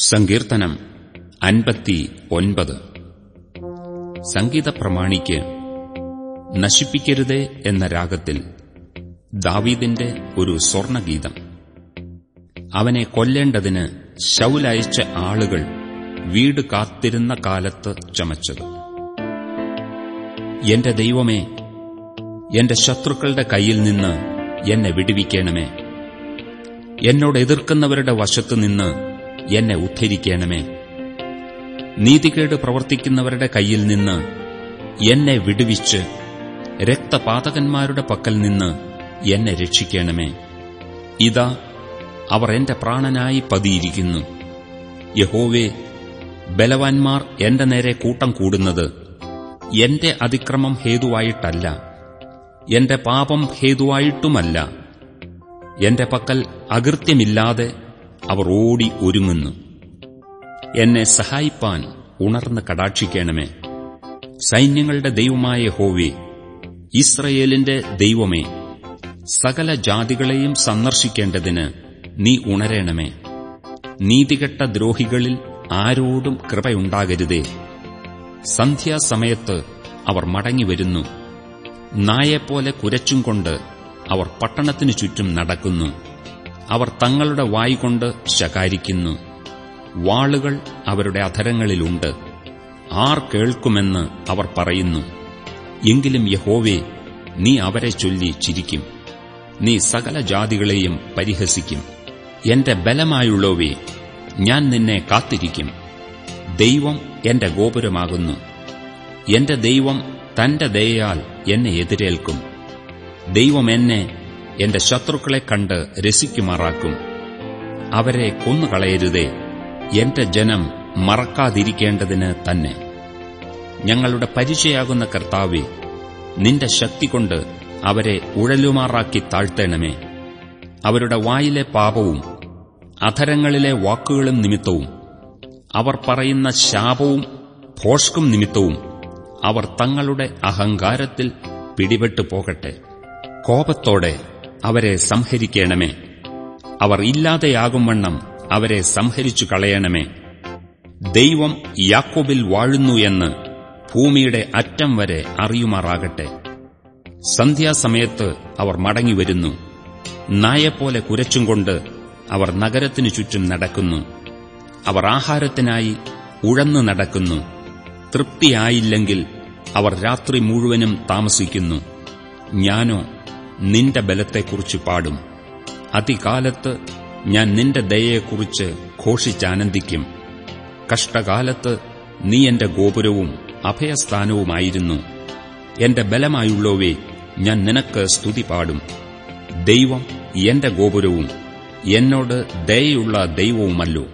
സങ്കീർത്തനം അൻപത്തി ഒൻപത്. സംഗീത പ്രമാണിക്ക് നശിപ്പിക്കരുതേ എന്ന രാഗത്തിൽ ദാവീദിന്റെ ഒരു സ്വർണഗീതം. അവനെ കൊല്ലേണ്ടതിന് ശൗലയച്ച ആളുകൾ വീട് കാത്തിരുന്ന കാലത്ത് ചമച്ചത്. എന്റെ ദൈവമേ എന്റെ ശത്രുക്കളുടെ കയ്യിൽ നിന്ന് എന്നെ വിടുവിക്കണമേ. എന്നോട് എതിർക്കുന്നവരുടെ വശത്തുനിന്ന് എന്നെ ഉദ്ധരിക്കണമേ. നീതികേട് പ്രവർത്തിക്കുന്നവരുടെ കയ്യിൽ നിന്ന് എന്നെ വിടുവിച്ച് രക്തപാതകന്മാരുടെ പക്കൽ നിന്ന് എന്നെ രക്ഷിക്കണമേ. ഇതാ അവർ എന്റെ പ്രാണനായി പതിയിരിക്കുന്നു. യഹോവേ ബലവാന്മാർ എന്റെ നേരെ കൂട്ടം കൂടുന്നത് എന്റെ അതിക്രമം ഹേതുവായിട്ടല്ല. എന്റെ പാപം ഹേതുവായിട്ടുമല്ല. എന്റെ പക്കൽ അകൃത്യമില്ലാതെ അവർ ഓടി ഒരുങ്ങുന്നു. എന്നെ സഹായിപ്പാൻ ഉണർന്ന് കടാക്ഷിക്കണമേ. സൈന്യങ്ങളുടെ ദൈവമായ ഹോവേ ഇസ്രയേലിന്റെ ദൈവമേ സകല ജാതികളെയും സന്ദർശിക്കേണ്ടതിന് നീ ഉണരേണമേ. നീതികെട്ട ദ്രോഹികളിൽ ആരോടും കൃപയുണ്ടാകരുതേ. സന്ധ്യാസമയത്ത് അവർ മടങ്ങിവരുന്നു നായെപ്പോലെ കുരച്ചും കൊണ്ട് അവർ പട്ടണത്തിനു ചുറ്റും നടക്കുന്നു. അവർ തങ്ങളുടെ വായികൊണ്ട് ശകാരിക്കുന്നു. വാളുകൾ അവരുടെ അധരങ്ങളിലുണ്ട്. ആർ കേൾക്കുമെന്ന് അവർ പറയുന്നു. എങ്കിലും യഹോവേ നീ അവരെ ചൊല്ലി ചിരിക്കും. നീ സകല ജാതികളെയും പരിഹസിക്കും. എന്റെ ബലമായുള്ളവേ ഞാൻ നിന്നെ കാത്തിരിക്കും. ദൈവം എന്റെ ഗോപുരമാകുന്നു. എന്റെ ദൈവം തന്റെ ദയയാൽ എന്നെ എതിരേൽക്കും. ദൈവം എന്നെ എന്റെ ശത്രുക്കളെ കണ്ട് രസിക്കുമാറാക്കും. അവരെ കൊന്നുകളയരുതേ. എന്റെ ജനം മറക്കാതിരിക്കേണ്ടതിന് തന്നെ. ഞങ്ങളുടെ പരിചയാകുന്ന കർത്താവെ നിന്റെ ശക്തി കൊണ്ട് അവരെ ഉഴലുമാറാക്കി താഴ്ത്തേണമേ. അവരുടെ വായിലെ പാപവും അധരങ്ങളിലെ വാക്കുകളും നിമിത്തവും അവർ പറയുന്ന ശാപവും ഭോഷ്കും നിമിത്തവും അവർ തങ്ങളുടെ അഹങ്കാരത്തിൽ പിടിപെട്ടു പോകട്ടെ കോപത്തോടെ അവരെ സംഹരിക്കണമേ. അവർ ഇല്ലാതെയാകും വണ്ണം അവരെ സംഹരിച്ചു കളയണമേ. ദൈവം യാക്കോബിൽ വാഴുന്നു എന്ന് ഭൂമിയുടെ അറ്റം വരെ അറിയുമാറാകട്ടെ. സന്ധ്യാസമയത്ത് അവർ മടങ്ങിവരുന്നു. നായെപ്പോലെ കുരച്ചും കൊണ്ട് അവർ നഗരത്തിനു ചുറ്റും നടക്കുന്നു. അവർ ആഹാരത്തിനായി ഉഴന്നു നടക്കുന്നു. തൃപ്തിയായില്ലെങ്കിൽ അവർ രാത്രി മുഴുവനും താമസിക്കുന്നു. ഞാനോ നിന്റെ ബലത്തെക്കുറിച്ച് പാടും. അതികാലത്ത് ഞാൻ നിന്റെ ദയയെക്കുറിച്ച് ഘോഷിച്ചാനന്ദിക്കും. കഷ്ടകാലത്ത് നീ എന്റെ ഗോപുരവും അഭയസ്ഥാനവുമായിരുന്നു. എന്റെ ബലമായുള്ളവേ ഞാൻ നിനക്ക് സ്തുതി പാടും. ദൈവം എന്റെ ഗോപുരവും എന്നോട് ദയയുള്ള ദൈവവുമല്ലോ.